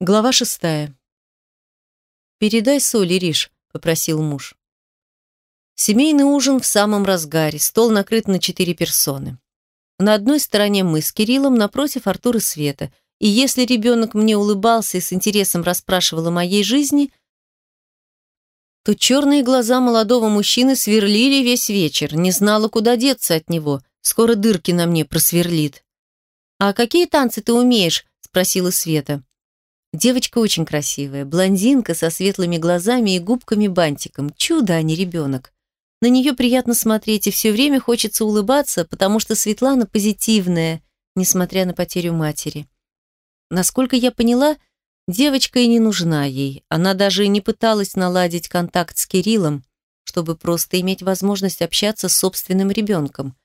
Глава шестая. «Передай соли, Риш», — попросил муж. Семейный ужин в самом разгаре, стол накрыт на четыре персоны. На одной стороне мы с Кириллом, напротив Артур и Света. И если ребенок мне улыбался и с интересом расспрашивал о моей жизни, то черные глаза молодого мужчины сверлили весь вечер, не знала, куда деться от него, скоро дырки на мне просверлит. «А какие танцы ты умеешь?» – спросила Света. Девочка очень красивая, блондинка со светлыми глазами и губками-бантиком. Чудо, а не ребенок. На нее приятно смотреть, и все время хочется улыбаться, потому что Светлана позитивная, несмотря на потерю матери. Насколько я поняла, девочка и не нужна ей. Она даже и не пыталась наладить контакт с Кириллом, чтобы просто иметь возможность общаться с собственным ребенком.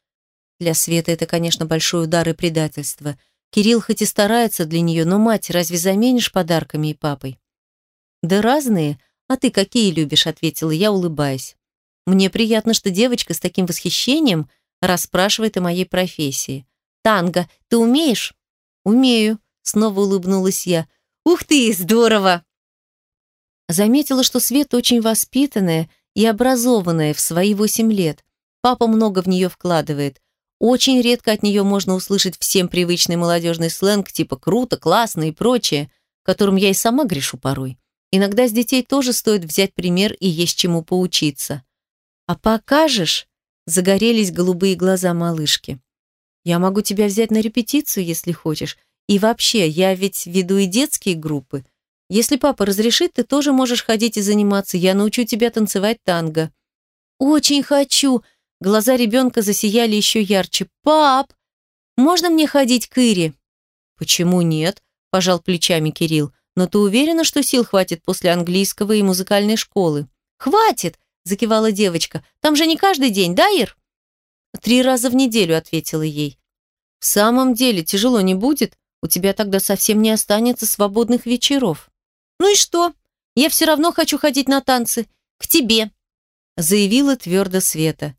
Для Светы это, конечно, большой удар и предательство – Кирилл хоть и старается для нее, но мать разве заменишь подарками и папой? Да разные. А ты какие любишь, ответила я, улыбаясь. Мне приятно, что девочка с таким восхищением расспрашивает о моей профессии. Танго, ты умеешь? Умею, снова улыбнулась я. Ух ты, здорово! Заметила, что Свет очень воспитанная и образованная в свои восемь лет. Папа много в нее вкладывает. Очень редко от нее можно услышать всем привычный молодежный сленг типа «круто», «классно» и прочее, которым я и сама грешу порой. Иногда с детей тоже стоит взять пример и есть чему поучиться. «А покажешь?» – загорелись голубые глаза малышки. «Я могу тебя взять на репетицию, если хочешь. И вообще, я ведь веду и детские группы. Если папа разрешит, ты тоже можешь ходить и заниматься. Я научу тебя танцевать танго». «Очень хочу!» Глаза ребенка засияли еще ярче. «Пап, можно мне ходить к Ире?» «Почему нет?» – пожал плечами Кирилл. «Но ты уверена, что сил хватит после английского и музыкальной школы?» «Хватит!» – закивала девочка. «Там же не каждый день, да, Ир?» «Три раза в неделю», – ответила ей. «В самом деле тяжело не будет? У тебя тогда совсем не останется свободных вечеров». «Ну и что? Я все равно хочу ходить на танцы. К тебе», – заявила твердо Света.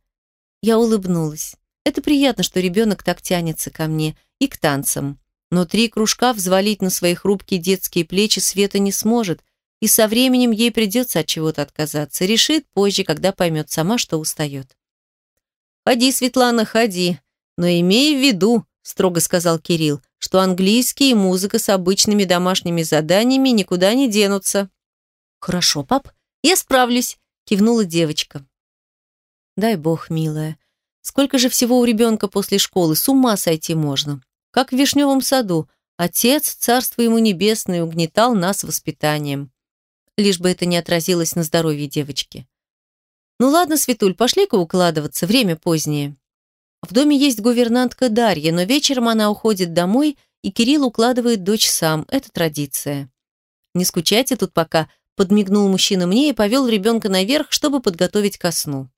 Я улыбнулась. Это приятно, что ребенок так тянется ко мне и к танцам. Но три кружка взвалить на свои хрупкие детские плечи Света не сможет, и со временем ей придется от чего-то отказаться. Решит позже, когда поймет сама, что устает. «Ходи, Светлана, ходи, но имей в виду», строго сказал Кирилл, что английский и музыка с обычными домашними заданиями никуда не денутся. «Хорошо, пап, я справлюсь», кивнула девочка. Дай бог, милая. Сколько же всего у ребенка после школы, с ума сойти можно. Как в вишневом саду. Отец, царство ему небесное, угнетал нас воспитанием. Лишь бы это не отразилось на здоровье девочки. Ну ладно, Светуль, пошли-ка укладываться, время позднее. В доме есть гувернантка Дарья, но вечером она уходит домой, и Кирилл укладывает дочь сам. Это традиция. Не скучайте тут пока, подмигнул мужчина мне и повел ребенка наверх, чтобы подготовить ко сну.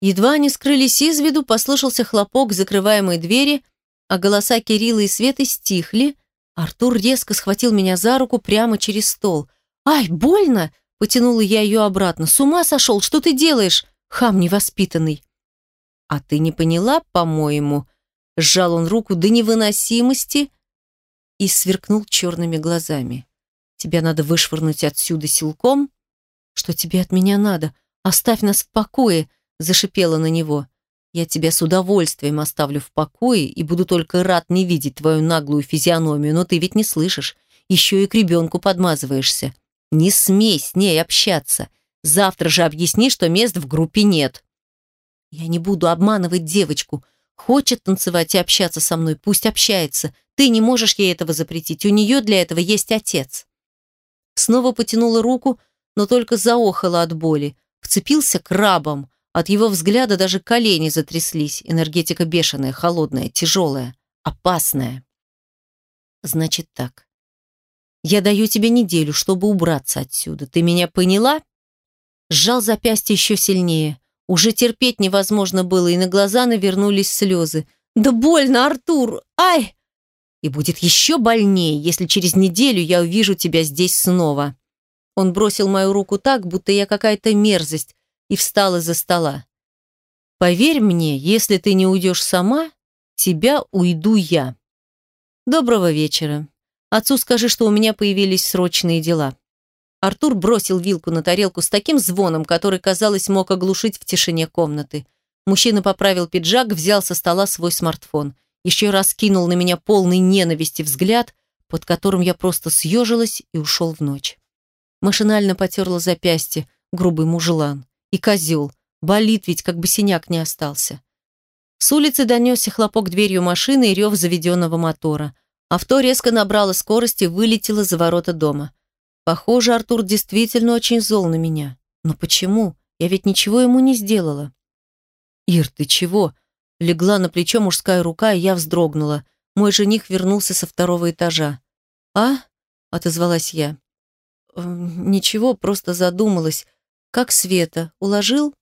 Едва они скрылись из виду, послышался хлопок закрываемой двери, а голоса Кирилла и Светы стихли. Артур резко схватил меня за руку прямо через стол. «Ай, больно!» – потянула я ее обратно. «С ума сошел! Что ты делаешь? Хам невоспитанный!» «А ты не поняла, по-моему?» Сжал он руку до невыносимости и сверкнул черными глазами. «Тебя надо вышвырнуть отсюда силком?» «Что тебе от меня надо? Оставь нас в покое!» Зашипела на него. «Я тебя с удовольствием оставлю в покое и буду только рад не видеть твою наглую физиономию, но ты ведь не слышишь. Еще и к ребенку подмазываешься. Не смей с ней общаться. Завтра же объясни, что мест в группе нет». «Я не буду обманывать девочку. Хочет танцевать и общаться со мной, пусть общается. Ты не можешь ей этого запретить. У нее для этого есть отец». Снова потянула руку, но только заохала от боли. Вцепился крабом, от его взгляда даже колени затряслись. Энергетика бешеная, холодная, тяжелая, опасная. Значит так. Я даю тебе неделю, чтобы убраться отсюда. Ты меня поняла? Сжал запястье еще сильнее. Уже терпеть невозможно было, и на глаза навернулись слезы. «Да больно, Артур! Ай!» «И будет еще больнее, если через неделю я увижу тебя здесь снова». Он бросил мою руку так, будто я какая-то мерзость, и встал из-за стола. «Поверь мне, если ты не уйдешь сама, тебя уйду я. Доброго вечера». Отцу скажи, что у меня появились срочные дела». Артур бросил вилку на тарелку с таким звоном, который, казалось, мог оглушить в тишине комнаты. Мужчина поправил пиджак, взял со стола свой смартфон. Еще раз кинул на меня полный ненависти взгляд, под которым я просто съежилась и ушел в ночь. Машинально потерла запястье, грубый мужелан. И козел. Болит ведь, как бы синяк не остался. С улицы донесся хлопок дверью машины и рев заведенного мотора. Авто резко набрало скорость и вылетело за ворота дома. Похоже, Артур действительно очень зол на меня. Но почему? Я ведь ничего ему не сделала. «Ир, ты чего?» Легла на плечо мужская рука, и я вздрогнула. Мой жених вернулся со второго этажа. «А?» — отозвалась я. «Эм, «Ничего, просто задумалась. Как Света? Уложил?»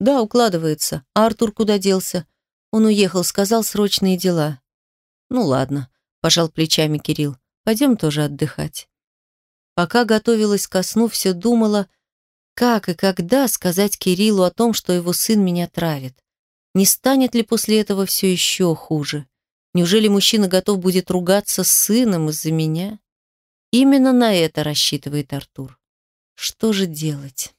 «Да, укладывается. А Артур куда делся?» «Он уехал, сказал срочные дела». «Ну ладно», — пожал плечами Кирилл. «Пойдем тоже отдыхать». Пока готовилась ко сну, все думала, как и когда сказать Кириллу о том, что его сын меня травит. Не станет ли после этого все еще хуже? Неужели мужчина готов будет ругаться с сыном из-за меня? Именно на это рассчитывает Артур. Что же делать?